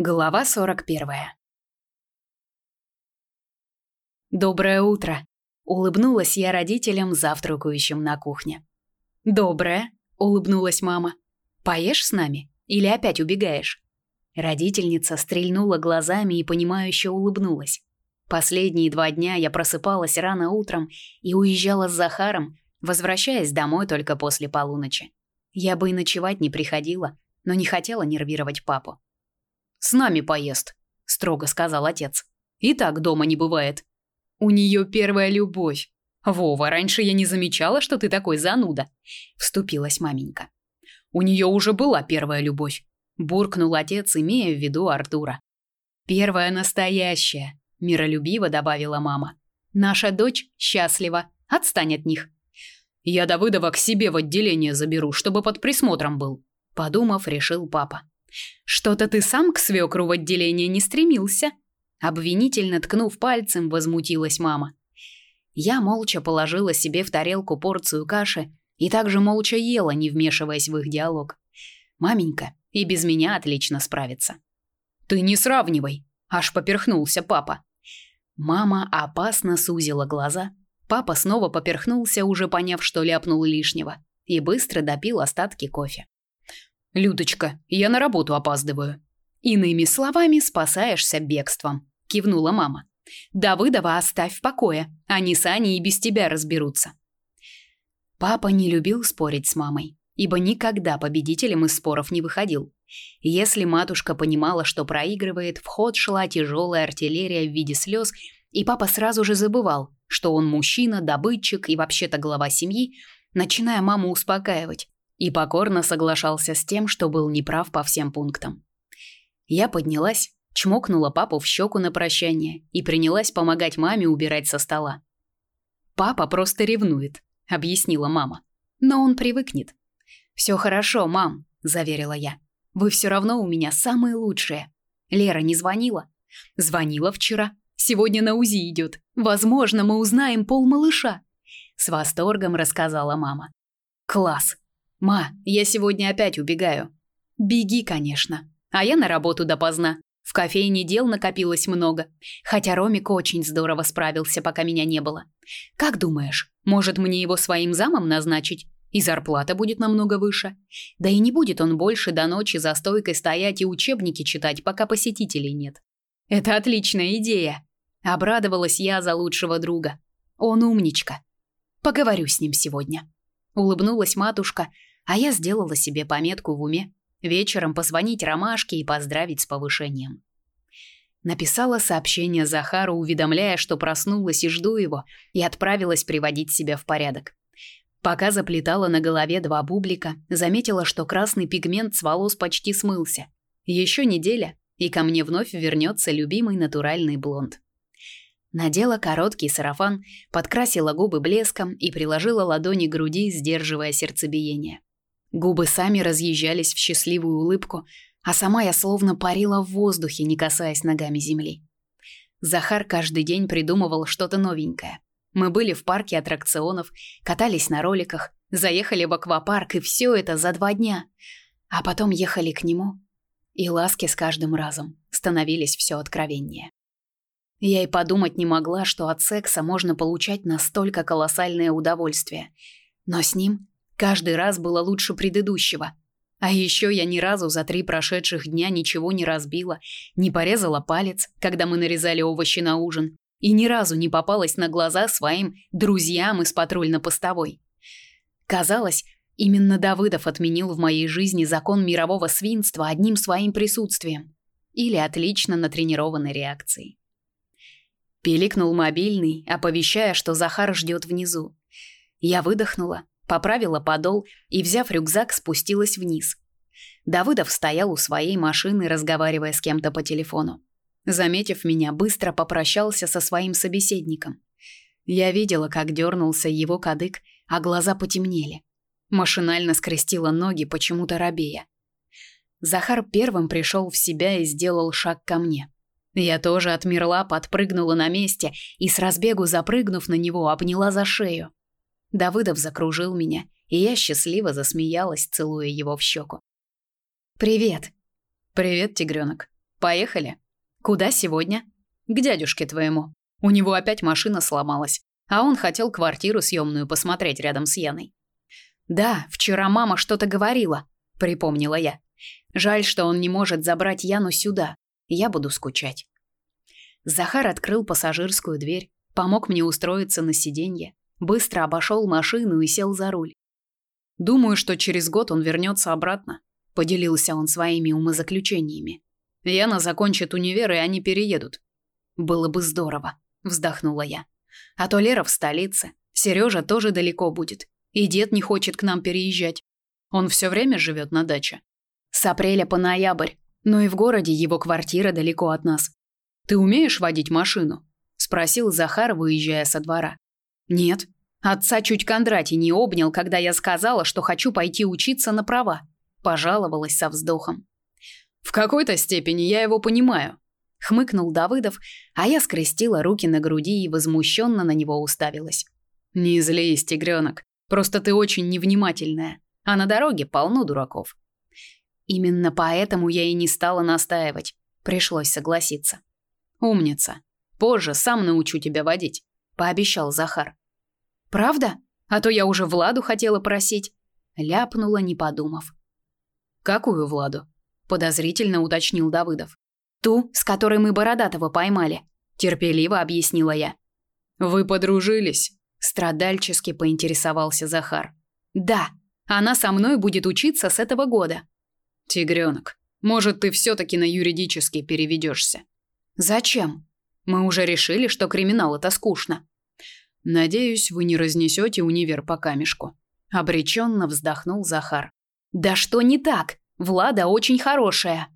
Глава 41. Доброе утро, улыбнулась я родителям, завтракающим на кухне. Доброе, улыбнулась мама. Поешь с нами или опять убегаешь? Родительница стрельнула глазами и понимающе улыбнулась. Последние два дня я просыпалась рано утром и уезжала с Захаром, возвращаясь домой только после полуночи. Я бы и ночевать не приходила, но не хотела нервировать папу. С нами поест, строго сказал отец. И так дома не бывает. У нее первая любовь. Вова, раньше я не замечала, что ты такой зануда, вступилась маменька. У нее уже была первая любовь, буркнул отец, имея в виду Артура. Первая настоящая, миролюбиво добавила мама. Наша дочь счастлива, отстань от них. Я Давыдова к себе в отделение заберу, чтобы под присмотром был, подумав, решил папа. Что-то ты сам к свекру в отделение не стремился, обвинительно ткнув пальцем, возмутилась мама. Я молча положила себе в тарелку порцию каши и также молча ела, не вмешиваясь в их диалог. Маменька и без меня отлично справится. Ты не сравнивай, аж поперхнулся папа. Мама опасно сузила глаза. Папа снова поперхнулся, уже поняв, что ляпнул лишнего, и быстро допил остатки кофе. Людочка, я на работу опаздываю. Иными словами, спасаешься бегством, кивнула мама. Давыдова оставь в покое, они с Аней и без тебя разберутся. Папа не любил спорить с мамой, ибо никогда победителем из споров не выходил. Если матушка понимала, что проигрывает, в ход шла тяжелая артиллерия в виде слез, и папа сразу же забывал, что он мужчина, добытчик и вообще-то глава семьи, начиная маму успокаивать и покорно соглашался с тем, что был неправ по всем пунктам. Я поднялась, чмокнула папу в щеку на прощание и принялась помогать маме убирать со стола. Папа просто ревнует, объяснила мама. Но он привыкнет. Все хорошо, мам, заверила я. Вы все равно у меня самые лучшие. Лера не звонила? Звонила вчера. Сегодня на УЗИ идет. Возможно, мы узнаем пол малыша. С восторгом рассказала мама. Класс. «Ма, я сегодня опять убегаю». «Беги, конечно. А я на работу допоздна. В кофейне дел накопилось много. Хотя Ромик очень здорово справился, пока меня не было. Как думаешь, может мне его своим замом назначить? И зарплата будет намного выше. Да и не будет он больше до ночи за стойкой стоять и учебники читать, пока посетителей нет. Это отличная идея. Обрадовалась я за лучшего друга. Он умничка. Поговорю с ним сегодня. Улыбнулась матушка, а я сделала себе пометку в уме вечером позвонить Ромашке и поздравить с повышением. Написала сообщение Захару, уведомляя, что проснулась и жду его, и отправилась приводить себя в порядок. Пока заплетала на голове два бублика, заметила, что красный пигмент с волос почти смылся. Еще неделя, и ко мне вновь вернется любимый натуральный блонд. Надела короткий сарафан, подкрасила губы блеском и приложила ладони к груди, сдерживая сердцебиение. Губы сами разъезжались в счастливую улыбку, а сама я словно парила в воздухе, не касаясь ногами земли. Захар каждый день придумывал что-то новенькое. Мы были в парке аттракционов, катались на роликах, заехали в аквапарк, и все это за два дня. А потом ехали к нему, и ласки с каждым разом становились все откровеннее. Я и подумать не могла, что от секса можно получать настолько колоссальное удовольствие. Но с ним Каждый раз было лучше предыдущего. А еще я ни разу за три прошедших дня ничего не разбила, не порезала палец, когда мы нарезали овощи на ужин, и ни разу не попалась на глаза своим друзьям из патрульно-постовой. Казалось, именно Давыдов отменил в моей жизни закон мирового свинства одним своим присутствием или отлично натренированной реакцией. Пиликнул мобильный, оповещая, что Захар ждет внизу. Я выдохнула, поправила подол и, взяв рюкзак, спустилась вниз. Давыдов стоял у своей машины, разговаривая с кем-то по телефону. Заметив меня, быстро попрощался со своим собеседником. Я видела, как дернулся его кадык, а глаза потемнели. Машинально скрестила ноги, почему-то робея. Захар первым пришел в себя и сделал шаг ко мне. Я тоже отмерла, подпрыгнула на месте и с разбегу запрыгнув на него, обняла за шею. Давыдов закружил меня, и я счастливо засмеялась, целуя его в щеку. «Привет!» «Привет, тигренок!» Поехали. Куда сегодня? К дядюшке твоему. У него опять машина сломалась, а он хотел квартиру съемную посмотреть рядом с Яной. Да, вчера мама что-то говорила, припомнила я. Жаль, что он не может забрать Яну сюда. Я буду скучать. Захар открыл пассажирскую дверь, помог мне устроиться на сиденье, быстро обошел машину и сел за руль. Думаю, что через год он вернется обратно, поделился он своими умозаключениями. Яна закончит универ, и они переедут. Было бы здорово, вздохнула я. А то Лера в столице, Сережа тоже далеко будет, и дед не хочет к нам переезжать. Он все время живет на даче. С апреля по ноябрь, но и в городе его квартира далеко от нас. Ты умеешь водить машину? спросил Захар, выезжая со двора. Нет. Отца чуть Кондратий не обнял, когда я сказала, что хочу пойти учиться на права, пожаловалась со вздохом. В какой-то степени я его понимаю, хмыкнул Давыдов, а я скрестила руки на груди и возмущенно на него уставилась. Не злись, тигренок. Просто ты очень невнимательная, а на дороге полно дураков. Именно поэтому я и не стала настаивать. Пришлось согласиться. Умница. Позже сам научу тебя водить, пообещал Захар. Правда? А то я уже Владу хотела просить, ляпнула, не подумав. Какую Владу? подозрительно уточнил Давыдов. Ту, с которой мы Бородатого поймали, терпеливо объяснила я. Вы подружились? страдальчески поинтересовался Захар. Да, она со мной будет учиться с этого года. Тигренок, может, ты все таки на юридический переведешься? Зачем? Мы уже решили, что криминал это скучно. Надеюсь, вы не разнесете универ по камешку. Обреченно вздохнул Захар. Да что не так? Влада очень хорошая.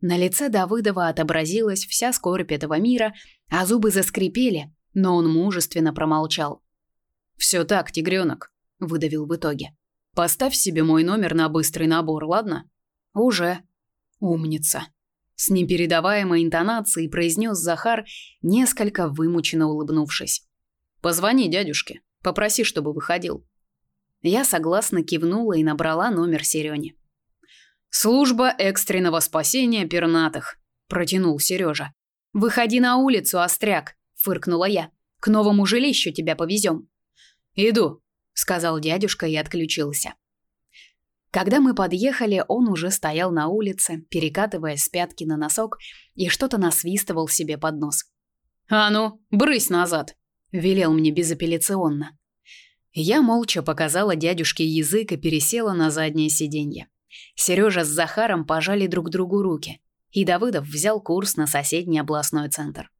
На лице Давыдова отобразилась вся скорбь этого мира, а зубы заскрипели, но он мужественно промолчал. Все так, тигренок», – выдавил в итоге. Поставь себе мой номер на быстрый набор, ладно? Уже. Умница. С непередаваемой интонацией произнес Захар, несколько вымученно улыбнувшись. Позвони дядюшке, попроси, чтобы выходил. Я согласно кивнула и набрала номер Серёни. Служба экстренного спасения пернатых, протянул Сережа. Выходи на улицу, остряк, фыркнула я. К новому жилищу тебя повезем. Иду, сказал дядюшка и отключился. Когда мы подъехали, он уже стоял на улице, перекатываясь с пятки на носок и что-то насвистывал себе под нос. «А ну, брысь назад!» – велел мне безапелляционно. Я молча показала дядюшке язык и пересела на заднее сиденье. Сережа с Захаром пожали друг другу руки, и Давыдов взял курс на соседний областной центр.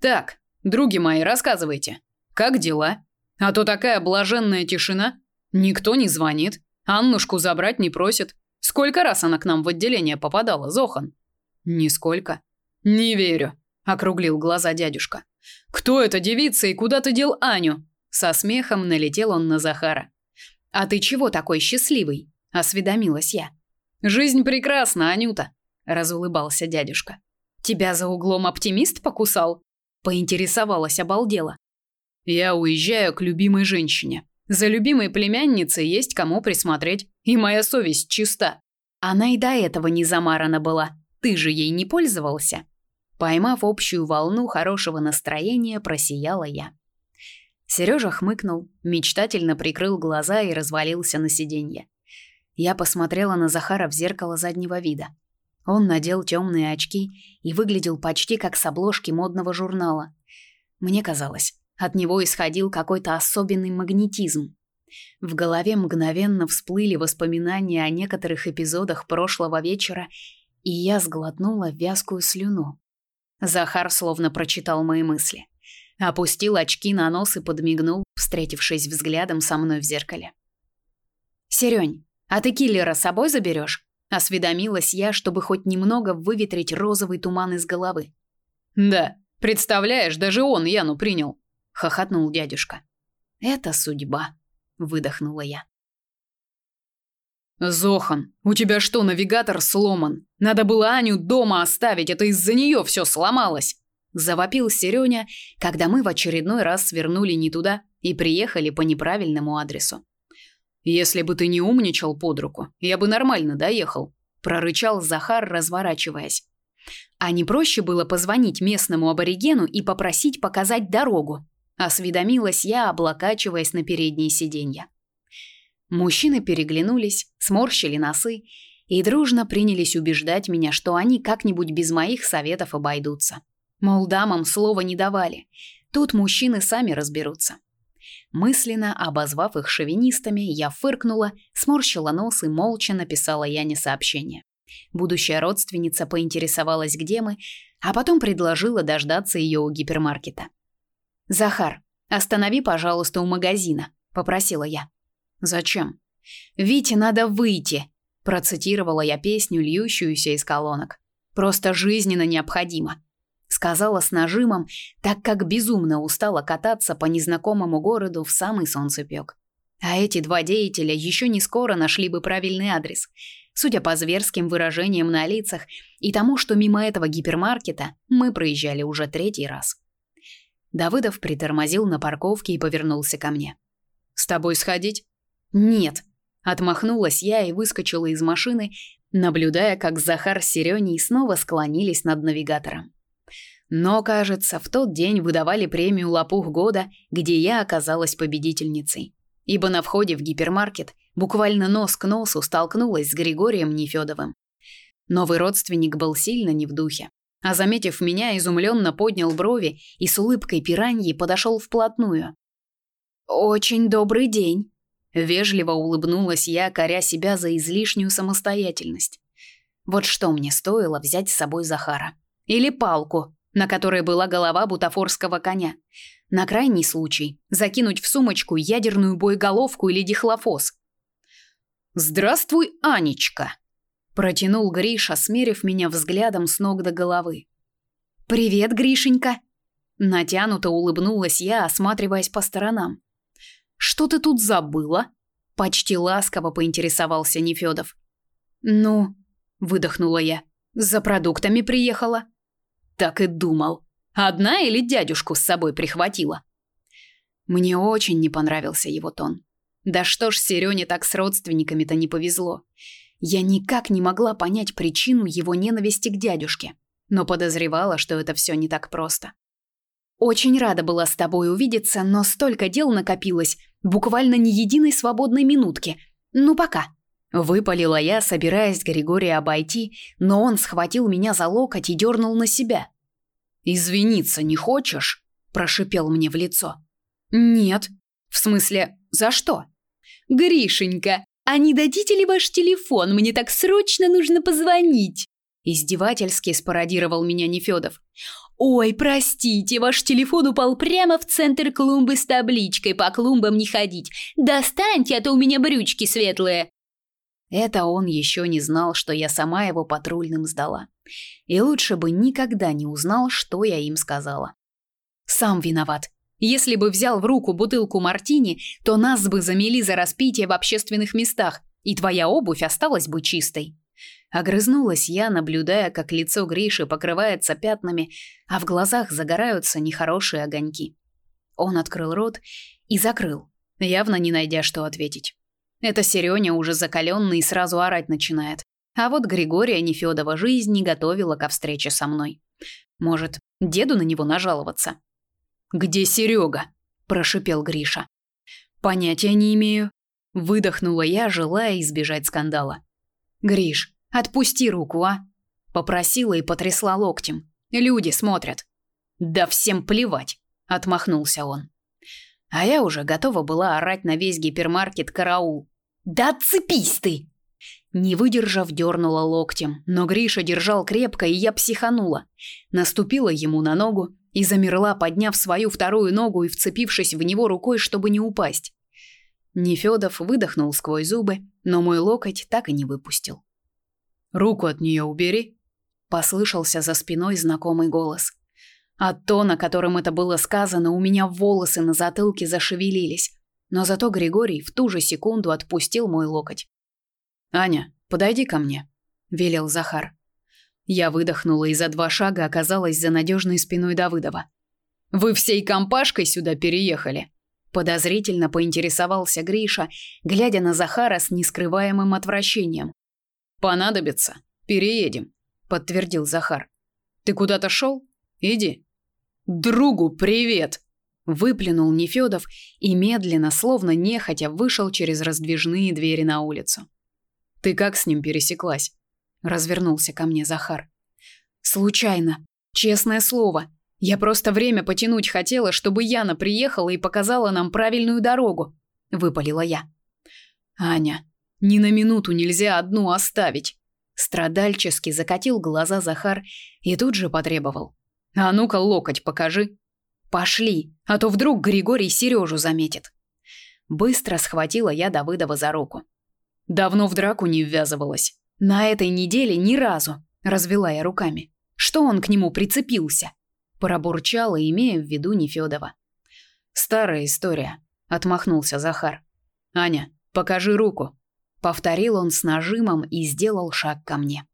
«Так, други мои, рассказывайте, как дела? А то такая блаженная тишина. Никто не звонит, Аннушку забрать не просит. Сколько раз она к нам в отделение попадала, Зохан?» «Нисколько». «Не верю», – округлил глаза дядюшка. «Кто эта девица и куда ты дел Аню?» Со смехом налетел он на Захара. «А ты чего такой счастливый?» осведомилась я. Жизнь прекрасна, Анюта, разулыбался дядюшка. Тебя за углом оптимист покусал? поинтересовалась обалдела. Я уезжаю к любимой женщине. За любимой племянницей есть кому присмотреть, и моя совесть чиста. Она и до этого не замарана была. Ты же ей не пользовался. Поймав общую волну хорошего настроения, просияла я. Сережа хмыкнул, мечтательно прикрыл глаза и развалился на сиденье. Я посмотрела на Захара в зеркало заднего вида. Он надел темные очки и выглядел почти как с обложки модного журнала. Мне казалось, от него исходил какой-то особенный магнетизм. В голове мгновенно всплыли воспоминания о некоторых эпизодах прошлого вечера, и я сглотнула вязкую слюну. Захар словно прочитал мои мысли. Опустил очки на нос и подмигнул, встретившись взглядом со мной в зеркале. «Серёнь, а ты киллера с собой заберешь? осведомилась я, чтобы хоть немного выветрить розовый туман из головы. Да, представляешь, даже он Яну принял, хохотнул дядюшка. Это судьба, выдохнула я. Зохан, у тебя что, навигатор сломан? Надо было Аню дома оставить, это из-за нее все сломалось, завопил Серёня, когда мы в очередной раз свернули не туда и приехали по неправильному адресу. Если бы ты не умничал под руку, я бы нормально доехал, прорычал Захар, разворачиваясь. А не проще было позвонить местному аборигену и попросить показать дорогу? Осведомилась я, облокачиваясь на переднее сиденье. Мужчины переглянулись, сморщили носы и дружно принялись убеждать меня, что они как-нибудь без моих советов обойдутся. Мол, дамам слова не давали. Тут мужчины сами разберутся. Мысленно обозвав их шовинистами, я фыркнула, сморщила нос и молча написала Яне сообщение. Будущая родственница поинтересовалась, где мы, а потом предложила дождаться ее у гипермаркета. «Захар, останови, пожалуйста, у магазина», — попросила я. «Зачем?» «Вите надо выйти», — процитировала я песню, льющуюся из колонок. «Просто жизненно необходимо», — сказала с нажимом, так как безумно устала кататься по незнакомому городу в самый солнцепёк. А эти два деятеля еще не скоро нашли бы правильный адрес. Судя по зверским выражениям на лицах и тому, что мимо этого гипермаркета мы проезжали уже третий раз. Давыдов притормозил на парковке и повернулся ко мне. «С тобой сходить?» «Нет», — отмахнулась я и выскочила из машины, наблюдая, как Захар с Серёней снова склонились над навигатором. Но, кажется, в тот день выдавали премию «Лопух года», где я оказалась победительницей. Ибо на входе в гипермаркет буквально нос к носу столкнулась с Григорием Нефёдовым. Новый родственник был сильно не в духе а заметив меня, изумленно поднял брови и с улыбкой пираньи подошел вплотную. Очень добрый день, вежливо улыбнулась я, коря себя за излишнюю самостоятельность. Вот что мне стоило взять с собой Захара или палку, на которой была голова бутафорского коня. На крайний случай закинуть в сумочку ядерную боеголовку или дихлофос. Здравствуй, Анечка, протянул Гриша, смерив меня взглядом с ног до головы. Привет, Гришенька. Натянуто улыбнулась я, осматриваясь по сторонам. Что ты тут забыла? почти ласково поинтересовался Нефёдов. Ну, выдохнула я. За продуктами приехала. Так и думал. Одна или дядюшку с собой прихватила? Мне очень не понравился его тон. Да что ж Серёне так с родственниками-то не повезло. Я никак не могла понять причину его ненависти к дядюшке, но подозревала, что это все не так просто. Очень рада была с тобой увидеться, но столько дел накопилось, буквально ни единой свободной минутки. Ну пока. Выпалила я, собираясь Григория обойти, но он схватил меня за локоть и дернул на себя. Извиниться не хочешь? прошипел мне в лицо. Нет. В смысле, за что? Гришенька, а не дадите ли ваш телефон? Мне так срочно нужно позвонить. Издевательски спародировал меня Нефёдов. Ой, простите, ваш телефон упал прямо в центр клумбы с табличкой «По клумбам не ходить». Достаньте, а то у меня брючки светлые. Это он еще не знал, что я сама его патрульным сдала. И лучше бы никогда не узнал, что я им сказала. Сам виноват. Если бы взял в руку бутылку мартини, то нас бы замели за распитие в общественных местах, и твоя обувь осталась бы чистой. Огрызнулась я, наблюдая, как лицо Гриши покрывается пятнами, а в глазах загораются нехорошие огоньки. Он открыл рот и закрыл, явно не найдя, что ответить. Это Серёня уже закаленный и сразу орать начинает. А вот Григория Нефёдова жизнь не готовила ко встрече со мной. Может, деду на него нажаловаться? Где Серега? прошипел Гриша. Понятия не имею, выдохнула я, желая избежать скандала. Гриш, отпусти руку, а? попросила и потрясла локтем. Люди смотрят. Да всем плевать, отмахнулся он. А я уже готова была орать на весь гипермаркет караул. Да отцепись ты! Не выдержав, дернула локтем, но Гриша держал крепко, и я психанула. Наступила ему на ногу, и замерла, подняв свою вторую ногу и вцепившись в него рукой, чтобы не упасть. Нефёдов выдохнул сквозь зубы, но мой локоть так и не выпустил. «Руку от нее убери», — послышался за спиной знакомый голос. От тона, которым это было сказано, у меня волосы на затылке зашевелились, но зато Григорий в ту же секунду отпустил мой локоть. «Аня, подойди ко мне», — велел Захар. Я выдохнула и за два шага оказалась за надежной спиной Давыдова. Вы всей компашкой сюда переехали? подозрительно поинтересовался Гриша, глядя на Захара с нескрываемым отвращением. Понадобится, переедем, подтвердил Захар. Ты куда-то шел? Иди. Другу привет, выплюнул Нефёдов и медленно, словно нехотя, вышел через раздвижные двери на улицу. Ты как с ним пересеклась? развернулся ко мне Захар. Случайно, честное слово. Я просто время потянуть хотела, чтобы Яна приехала и показала нам правильную дорогу, выпалила я. Аня, ни на минуту нельзя одну оставить. Страдальчески закатил глаза Захар и тут же потребовал: "А ну-ка локоть покажи". Пошли, а то вдруг Григорий Сережу заметит. Быстро схватила я Давыдова за руку. Давно в драку не ввязывалась. На этой неделе ни разу, развела я руками. Что он к нему прицепился? пробурчала, имея в виду Нефёдова. Старая история, отмахнулся Захар. Аня, покажи руку, повторил он с нажимом и сделал шаг ко мне.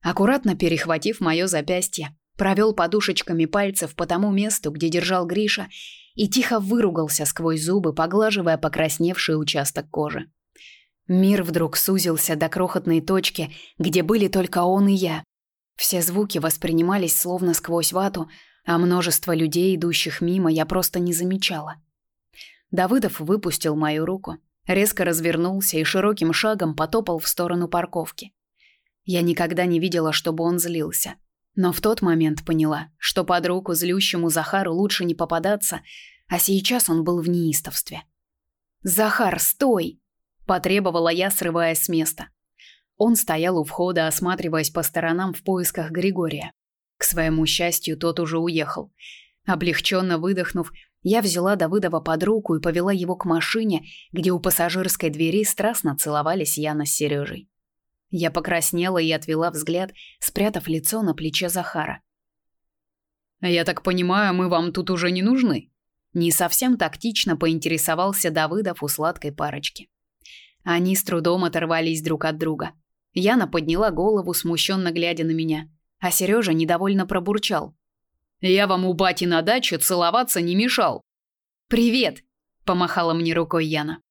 Аккуратно перехватив моё запястье, провел подушечками пальцев по тому месту, где держал Гриша, и тихо выругался сквозь зубы, поглаживая покрасневший участок кожи. Мир вдруг сузился до крохотной точки, где были только он и я. Все звуки воспринимались словно сквозь вату, а множество людей, идущих мимо, я просто не замечала. Давыдов выпустил мою руку, резко развернулся и широким шагом потопал в сторону парковки. Я никогда не видела, чтобы он злился. Но в тот момент поняла, что под руку злющему Захару лучше не попадаться, а сейчас он был в неистовстве. «Захар, стой!» – потребовала я, срываясь с места. Он стоял у входа, осматриваясь по сторонам в поисках Григория. К своему счастью, тот уже уехал. Облегченно выдохнув, я взяла Давыдова под руку и повела его к машине, где у пассажирской двери страстно целовались Яна с Сережей. Я покраснела и отвела взгляд, спрятав лицо на плече Захара. «Я так понимаю, мы вам тут уже не нужны?» Не совсем тактично поинтересовался Давыдов у сладкой парочки. Они с трудом оторвались друг от друга. Яна подняла голову, смущенно глядя на меня, а Сережа недовольно пробурчал. «Я вам у бати на даче целоваться не мешал». «Привет!» – помахала мне рукой Яна.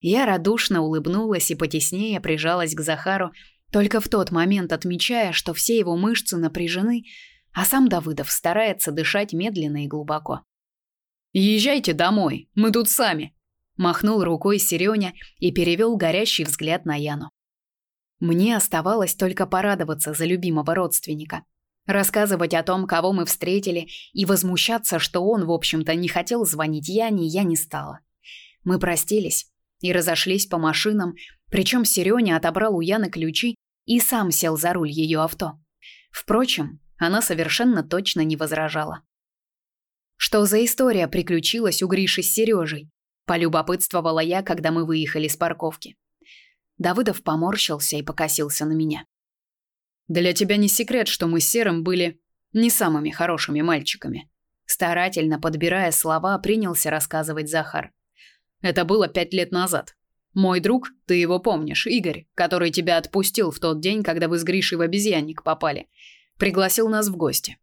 Я радушно улыбнулась и потеснее прижалась к Захару, только в тот момент отмечая, что все его мышцы напряжены, а сам Давыдов старается дышать медленно и глубоко. «Езжайте домой, мы тут сами», – махнул рукой Серёня и перевел горящий взгляд на Яну. Мне оставалось только порадоваться за любимого родственника. Рассказывать о том, кого мы встретили, и возмущаться, что он, в общем-то, не хотел звонить Яне, я не стала. Мы простились и разошлись по машинам, причем Серёня отобрал у Яны ключи и сам сел за руль ее авто. Впрочем, она совершенно точно не возражала. Что за история приключилась у Гриши с Сережей? полюбопытствовала я, когда мы выехали с парковки. Давыдов поморщился и покосился на меня. Для тебя не секрет, что мы с Серым были не самыми хорошими мальчиками. Старательно подбирая слова, принялся рассказывать Захар. Это было пять лет назад. Мой друг, ты его помнишь, Игорь, который тебя отпустил в тот день, когда вы с Гришей в обезьянник попали, пригласил нас в гости.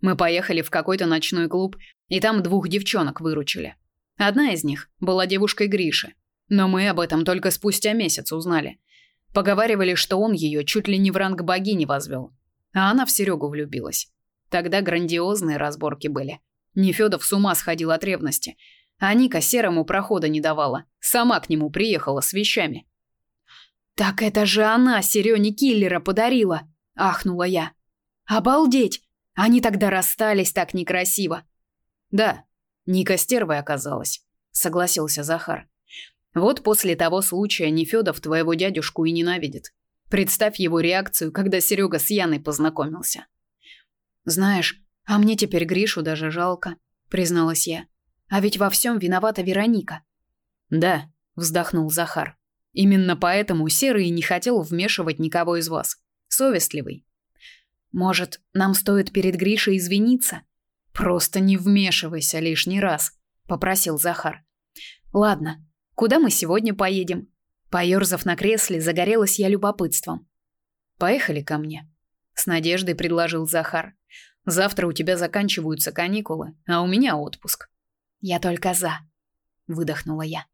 Мы поехали в какой-то ночной клуб, и там двух девчонок выручили. Одна из них была девушкой Гриши, но мы об этом только спустя месяц узнали. Поговаривали, что он ее чуть ли не в ранг богини возвел. А она в Серегу влюбилась. Тогда грандиозные разборки были. Нефёдов с ума сходил от ревности. А Ника Серому прохода не давала. Сама к нему приехала с вещами. «Так это же она Серёне киллера подарила!» – ахнула я. «Обалдеть! Они тогда расстались так некрасиво!» «Да, Ника стервой оказалась», – согласился Захар. Вот после того случая Нефёдов твоего дядюшку и ненавидит. Представь его реакцию, когда Серега с Яной познакомился. Знаешь, а мне теперь Гришу даже жалко, призналась я. А ведь во всем виновата Вероника. Да, вздохнул Захар. Именно поэтому Серый не хотел вмешивать никого из вас. Совестливый. Может, нам стоит перед Гришей извиниться? Просто не вмешивайся лишний раз, попросил Захар. Ладно, Куда мы сегодня поедем? Поёрзав на кресле, загорелась я любопытством. Поехали ко мне, с надеждой предложил Захар. Завтра у тебя заканчиваются каникулы, а у меня отпуск. Я только за, выдохнула я.